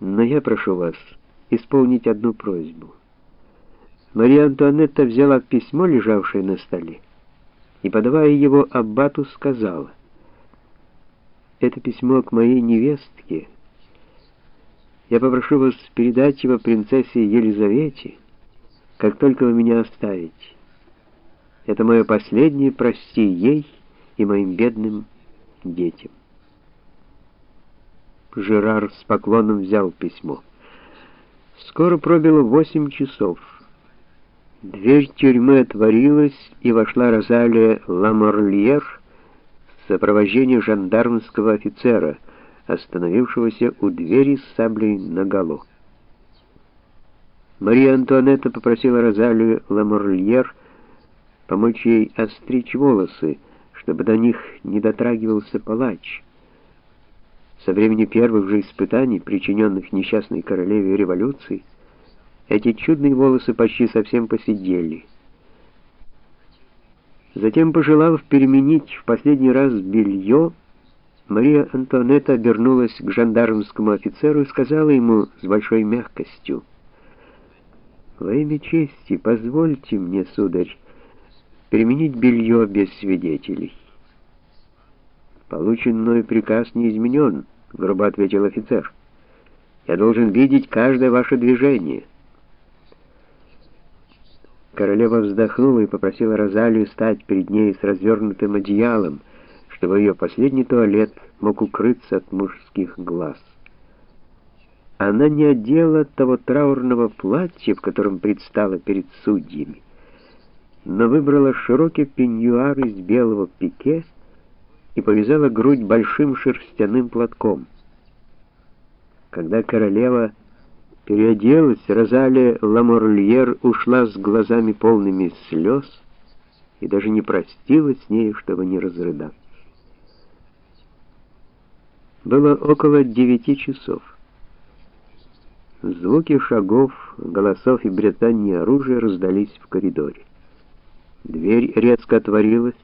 Но я прошу вас исполнить одну просьбу. Мария Антуанетта взяла письмо, лежавшее на столе, и, подавая его аббату, сказала, «Это письмо к моей невестке. Я попрошу вас передать его принцессе Елизавете, как только вы меня оставите. Это мое последнее прости ей и моим бедным детям». Жерар с поклоном взял письмо. Скоро пробило восемь часов. Дверь тюрьмы отворилась, и вошла Розалия Ламорльер в сопровождении жандармского офицера, остановившегося у двери с саблей наголо. Мария Антуанетта попросила Розалию Ламорльер помочь ей остричь волосы, чтобы до них не дотрагивался палач. Со времени первых же испытаний, причиненных несчастной королеве революции, эти чудные волосы почти совсем посидели. Затем, пожелав переменить в последний раз белье, Мария Антуанетта обернулась к жандармскому офицеру и сказала ему с большой мягкостью, «Во имя чести, позвольте мне, сударь, переменить белье без свидетелей». «Полученный приказ не изменен», — грубо ответил офицер. «Я должен видеть каждое ваше движение». Королева вздохнула и попросила Розалию стать перед ней с развернутым одеялом, чтобы ее последний туалет мог укрыться от мужских глаз. Она не одела того траурного платья, в котором предстала перед судьями, но выбрала широкий пеньюар из белого пике, и повязала грудь большим шерстяным платком. Когда королева переоделась, Розалия Ламорльер ушла с глазами полными слез и даже не простилась с ней, чтобы не разрыдаться. Было около девяти часов. Звуки шагов, голосов и брецания оружия раздались в коридоре. Дверь резко отворилась,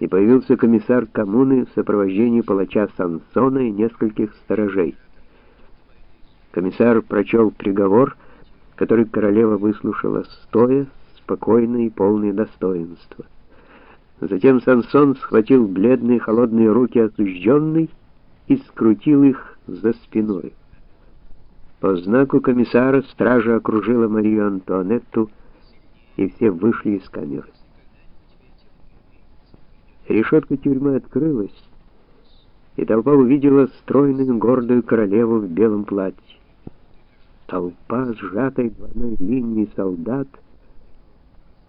и появился комиссар коммуны в сопровождении палача Сансона и нескольких сторожей. Комиссар прочел приговор, который королева выслушала стоя, спокойно и полное достоинства. Затем Сансон схватил бледные холодные руки осужденной и скрутил их за спиной. По знаку комиссара стража окружила Марию Антуанетту, и все вышли из камеры. Решетка тюрьмы открылась, и толпа увидела стройную гордую королеву в белом платье. Толпа, сжатой двойной линией солдат,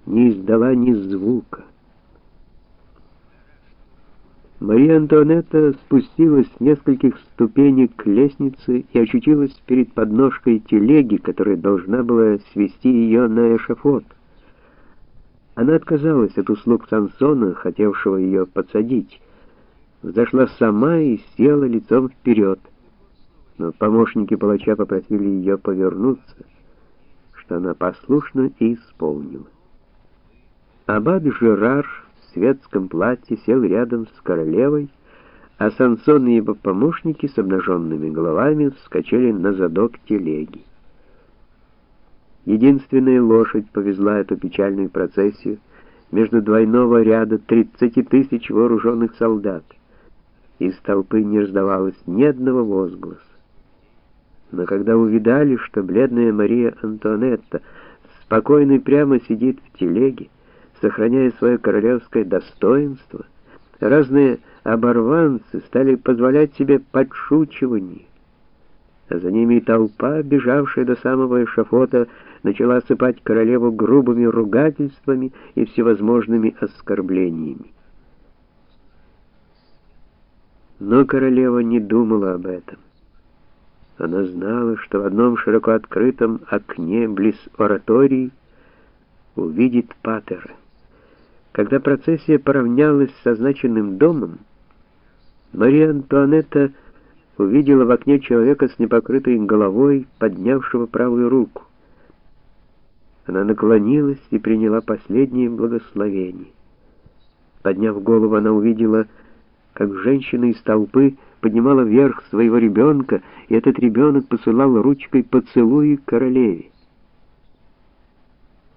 не издала ни звука. Мария Антуанетта спустилась с нескольких ступенек к лестнице и очутилась перед подножкой телеги, которая должна была свести ее на эшафот. Она отказалась от услуг Сансона, хотевшего ее подсадить. Зашла сама и села лицом вперед. Но помощники палача попросили ее повернуться, что она послушно и исполнила. Аббат Жерар в светском платье сел рядом с королевой, а Сансон и его помощники с обнаженными головами вскочили на задок телеги. Единственная лошадь повезла эту печальную процессию между двойного ряда 30 тысяч вооруженных солдат. Из толпы не раздавалось ни одного возгласа. Но когда увидали, что бледная Мария Антуанетта спокойно и прямо сидит в телеге, сохраняя свое королевское достоинство, разные оборванцы стали позволять себе подшучивание, а за ними толпа, бежавшая до самого эшафота, начала осыпать королеву грубыми ругательствами и всевозможными оскорблениями. Но королева не думала об этом. Она знала, что в одном широко открытом окне близ оратории увидит Патера. Когда процессия поравнялась с означенным домом, Мария Антуанетта увидела в окне человека с непокрытой головой, поднявшего правую руку. Она наклонилась и приняла последнее благословение. Подняв голову, она увидела, как женщины из толпы поднимала вверх своего ребенка, и этот ребенок посылал ручкой поцелуи королеве.